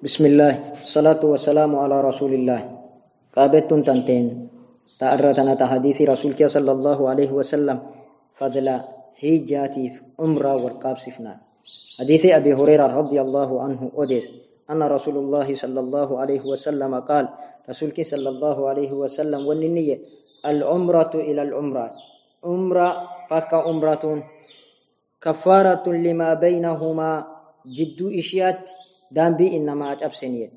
بسم الله الصلاة والسلام على رسول الله قابت تنتين تأرتنا تحديث رسول صلى الله عليه وسلم فضل هيجاتي عمرة والقاب سفنا حديث أبي هريرة رضي الله عنه أديس أن رسول الله صلى الله عليه وسلم قال رسولك صلى الله عليه وسلم والنية العمرة إلى العمرة عمرة فك عمرة كفارة لما بينهما جدو إشيات دامبي إنما أبسنية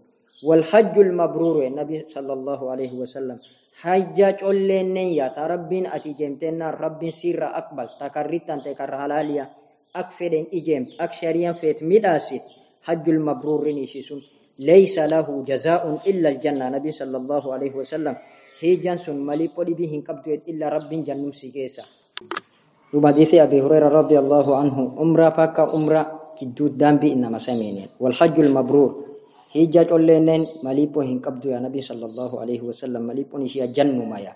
والحج المبرور النبي صلى الله عليه وسلم. حجة أولين يا تربين أتي جمتنا رب سير أقبل. تكررت تكر حلاليا أكفرين إجمت أكشريا فيت مداسيت حج المبرور نشيسون ليس له جزاء إلا الجنة. نبي صلى الله عليه وسلم. هي جنسون ملي قولي بهن قبض إلا رب جنم سيكيسا. وبحديث أبي هريرة رضي الله عنه. أمرا فاكا أمرا كدو دامبي إنما سمينين والحج المبرور هجة أولينين مليبو هن قبض يا نبي صلى الله عليه وسلم مليبو نشيا جنم مايا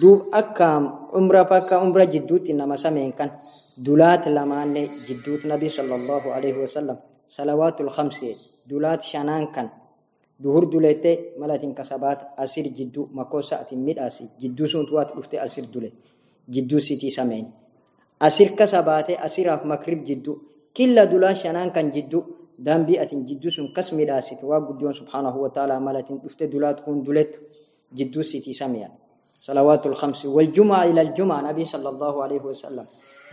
دوب أكام أمرا فاكا أمرا جدوت إنما سمين كان دولات لمان جدوت نبي صلى الله عليه وسلم صلوات الخمس دولات شانان كان دهور دولته ملاتين كسبات أسير جدو مكوسة أتميد أسير جدو سنتوات أفتي أسير دولة جدو سيتي سمين أسير كسبات أسير مكرب جدو كلا دولا شانان كان جدو دامبي أتين جدو سن كسمي داسيت وقديون سبحانه وتعالى ملاتين أفتي دولات كون دولت جدو سيتي سمين صلوات الخمس والجمعة إلى الجمعة نبي صلى الله عليه وسلم.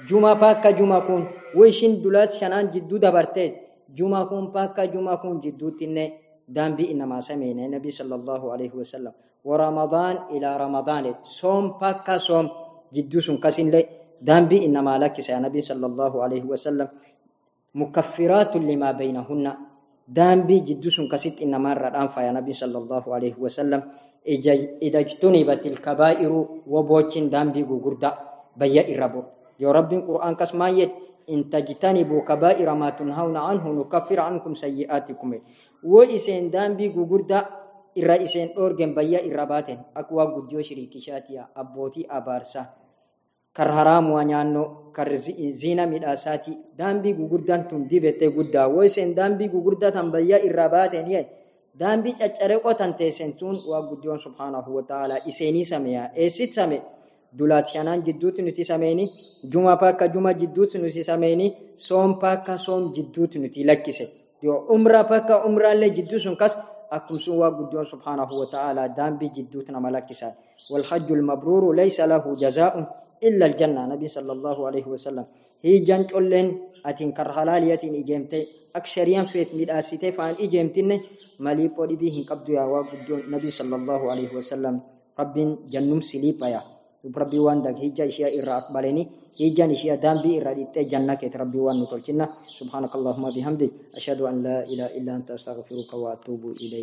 جمعة باكا جمعة كون ويشين دولات شانان جدو دبرتين جمعة كون باكا جمعة كون جدو تنه دامبي إنما سمينا النبي صلى الله عليه وسلم. ورمضان إلى رمضان صوم باكا صوم جدو سن كسين لي دامبي إنما لك نبي صلى الله عليه وسلم. مكفرات لما بينهن. دامبي جدو سن كسيت إنما ردان فيا نبي صلى الله عليه وسلم. إذا اجتنبت الكبائر وبوچين دامبي غغردا بيا إربو يا رب القرآن كسما يد إن تجتنبوا كبائر ما تنهون عنه نكفر عنكم سيئاتكم. وإسين دامبي dhoorgen bayya irra baaten akka waa guddiyoo shiriikishaatiya abbootii abaarsaa kar haraamuwa nyaannoo kar ziina midhaasaati daambii gugurdaan tun dibette guddaa woo iseen daambii gugurdaa tan bayya irra baaten yee daambii caccare qotan teessen tun waa guddiyoon subhaanahu wa ta'ala iseenii sameeyaa eessit same dulaat shanaan jidduutti nuti sameeni juma pakka juma jidduutti nuti sameeni soom pakka soom jidduutti nuti lakkise yoo umra pakka umraallee jidduu sun kas أكم سوى قدون سبحانه وتعالى دام بجدوتنا ملكسا والحج المبرور ليس له جزاء إلا الجنة. نبي صلى الله عليه وسلم. هي جنج أولين. أتين كرهلالية إجمتي أكشريان فيت مداسيتي فان إجمتين ملي بودي بيهن قبض يا وقدون نبي صلى الله عليه وسلم. رب جنم سليبا يا ربي وان دك هيجا إشياء إرى أقبلني هيجا إشياء دام بي إرى جنة كت ربي وان نتولكنا سبحانك اللهم بحمدك أشهد أن لا إله إلا أنت. أستغفرك وأتوب إليك.